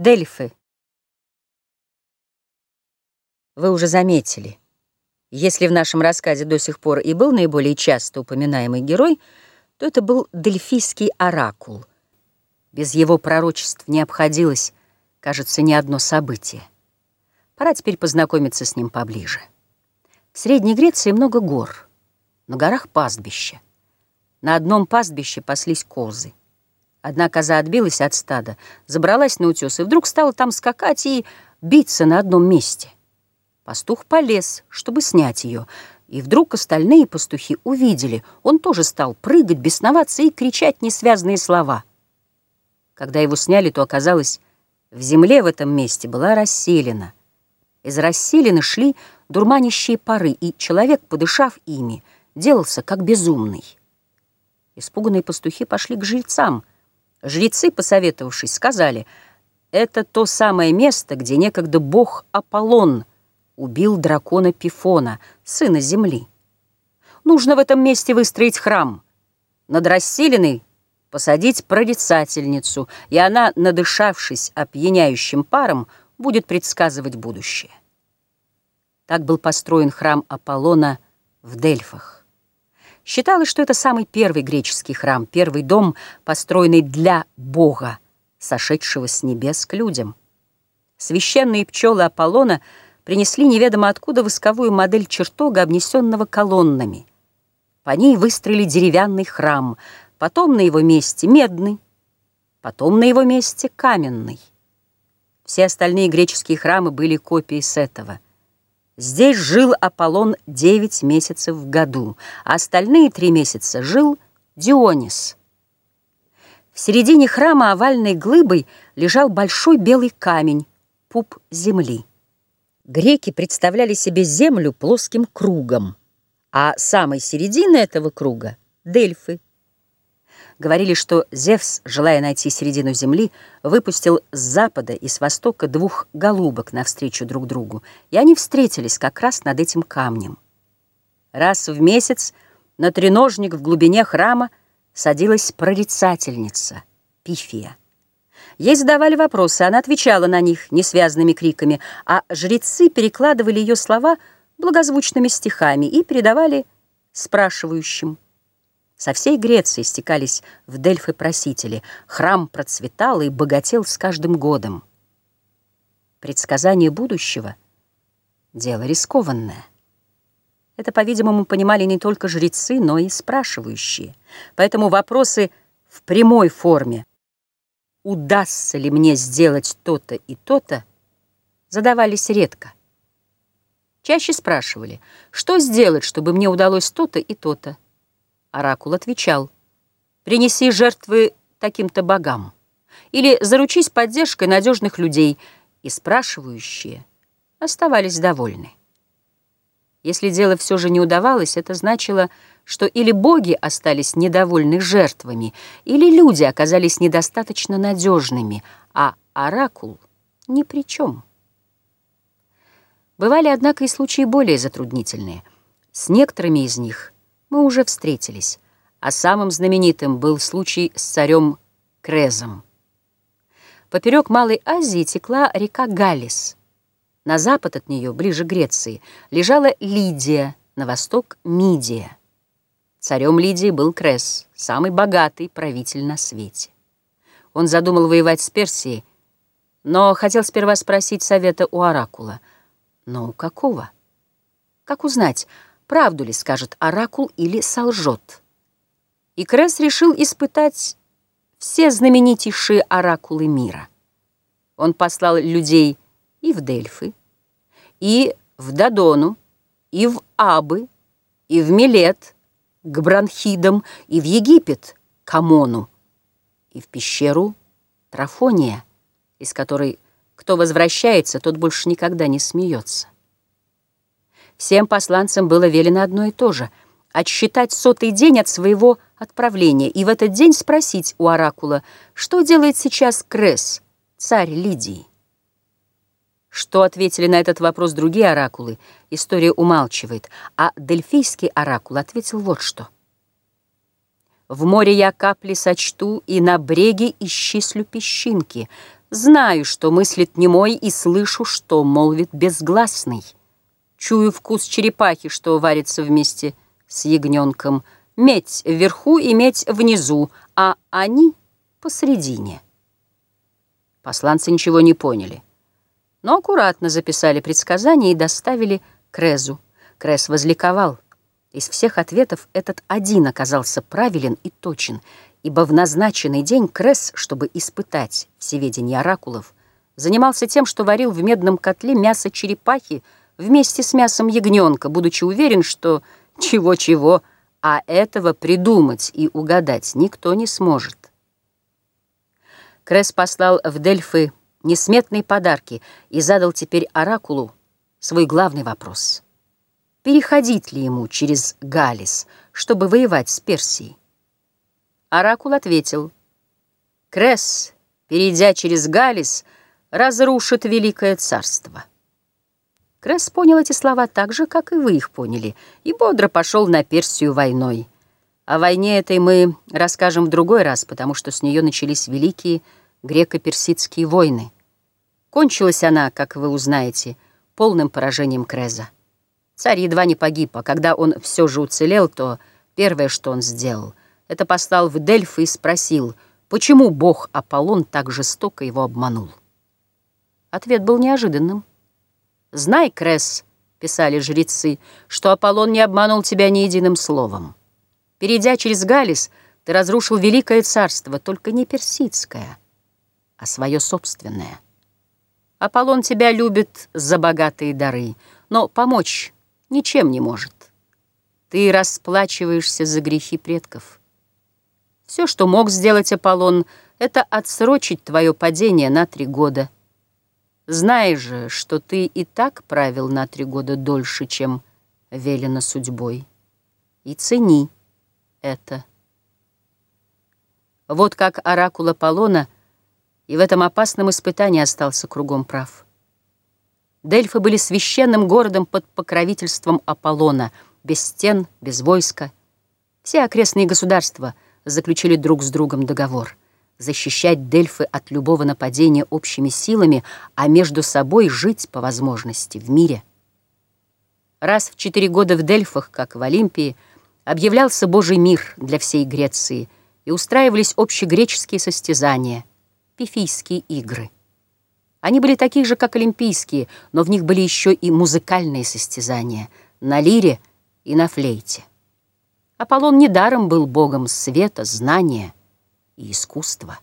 Дельфы. Вы уже заметили, если в нашем рассказе до сих пор и был наиболее часто упоминаемый герой, то это был Дельфийский оракул. Без его пророчеств не обходилось, кажется, ни одно событие. Пора теперь познакомиться с ним поближе. В Средней Греции много гор, на горах пастбища. На одном пастбище паслись козы. Одна коза отбилась от стада, забралась на утес и вдруг стала там скакать и биться на одном месте. Пастух полез, чтобы снять ее, и вдруг остальные пастухи увидели. Он тоже стал прыгать, бесноваться и кричать несвязные слова. Когда его сняли, то оказалось, в земле в этом месте была расселена. Из расселены шли дурманящие пары, и человек, подышав ими, делался как безумный. Испуганные пастухи пошли к жильцам — Жрецы, посоветовавшись, сказали, это то самое место, где некогда бог Аполлон убил дракона Пифона, сына земли. Нужно в этом месте выстроить храм. Над расселенной посадить прорицательницу, и она, надышавшись опьяняющим паром, будет предсказывать будущее. Так был построен храм Аполлона в Дельфах. Считалось, что это самый первый греческий храм, первый дом, построенный для Бога, сошедшего с небес к людям. Священные пчелы Аполлона принесли неведомо откуда восковую модель чертога, обнесенного колоннами. По ней выстроили деревянный храм, потом на его месте медный, потом на его месте каменный. Все остальные греческие храмы были копией с этого – Здесь жил Аполлон девять месяцев в году, а остальные три месяца жил Дионис. В середине храма овальной глыбой лежал большой белый камень, пуп земли. Греки представляли себе землю плоским кругом, а самой середины этого круга — Дельфы — Говорили, что Зевс, желая найти середину земли, выпустил с запада и с востока двух голубок навстречу друг другу, и они встретились как раз над этим камнем. Раз в месяц на треножник в глубине храма садилась прорицательница Пифия. Ей задавали вопросы, она отвечала на них несвязными криками, а жрецы перекладывали ее слова благозвучными стихами и передавали спрашивающим. Со всей Греции стекались в Дельфы просители. Храм процветал и богател с каждым годом. Предсказание будущего — дело рискованное. Это, по-видимому, понимали не только жрецы, но и спрашивающие. Поэтому вопросы в прямой форме «удастся ли мне сделать то-то и то-то» задавались редко. Чаще спрашивали, что сделать, чтобы мне удалось то-то и то-то. Оракул отвечал, «Принеси жертвы таким-то богам» или «Заручись поддержкой надежных людей», и спрашивающие оставались довольны. Если дело все же не удавалось, это значило, что или боги остались недовольны жертвами, или люди оказались недостаточно надежными, а оракул ни при чем. Бывали, однако, и случаи более затруднительные. С некоторыми из них – мы уже встретились, а самым знаменитым был случай с царем Крезом. Поперек Малой Азии текла река Галис. На запад от нее, ближе к Греции, лежала Лидия, на восток — Мидия. Царем Лидии был Крез, самый богатый правитель на свете. Он задумал воевать с Персией, но хотел сперва спросить совета у Оракула. Но у какого? Как узнать, правду ли скажет оракул или солжет. И Кресс решил испытать все знаменитейшие оракулы мира. Он послал людей и в Дельфы, и в Дадону, и в Абы, и в Милет, к Бранхидам, и в Египет, к Амону, и в пещеру Трафония, из которой кто возвращается, тот больше никогда не смеется. Всем посланцам было велено одно и то же — отсчитать сотый день от своего отправления и в этот день спросить у оракула, что делает сейчас Крес, царь Лидии. Что ответили на этот вопрос другие оракулы, история умалчивает, а дельфийский оракул ответил вот что. «В море я капли сочту, и на бреге исчислю песчинки, Знаю, что мыслит немой, и слышу, что молвит безгласный. Чую вкус черепахи, что варится вместе с ягненком. Медь вверху и медь внизу, а они посредине. Посланцы ничего не поняли, но аккуратно записали предсказания и доставили Крезу. Крез возликовал. Из всех ответов этот один оказался правилен и точен, ибо в назначенный день Крес, чтобы испытать всеведение оракулов, занимался тем, что варил в медном котле мясо черепахи вместе с мясом ягненка, будучи уверен, что чего-чего, а этого придумать и угадать никто не сможет. Крес послал в Дельфы несметные подарки и задал теперь оракулу свой главный вопрос — переходить ли ему через Галис, чтобы воевать с Персией. Оракул ответил, «Крес, перейдя через Галис, разрушит Великое Царство». Крес понял эти слова так же, как и вы их поняли, и бодро пошел на Персию войной. О войне этой мы расскажем в другой раз, потому что с нее начались великие греко-персидские войны. Кончилась она, как вы узнаете, полным поражением Креза. Царь едва не погиб, а когда он все же уцелел, то первое, что он сделал, это послал в Дельфы и спросил, почему бог Аполлон так жестоко его обманул. Ответ был неожиданным. «Знай, Крес», — писали жрецы, — «что Аполлон не обманул тебя ни единым словом. Перейдя через Галис, ты разрушил великое царство, только не персидское, а свое собственное. Аполлон тебя любит за богатые дары, но помочь ничем не может. Ты расплачиваешься за грехи предков. Все, что мог сделать Аполлон, это отсрочить твое падение на три года. Знай же, что ты и так правил на три года дольше, чем велено судьбой. И цени это. Вот как оракул Аполлона и в этом опасном испытании остался кругом прав. Дельфы были священным городом под покровительством Аполлона, без стен, без войска. Все окрестные государства заключили друг с другом договор защищать Дельфы от любого нападения общими силами, а между собой жить по возможности в мире. Раз в четыре года в Дельфах, как в Олимпии, объявлялся Божий мир для всей Греции и устраивались общегреческие состязания, пифийские игры. Они были такие же, как олимпийские, но в них были еще и музыкальные состязания на лире и на флейте. Аполлон недаром был богом света, знания и искусства.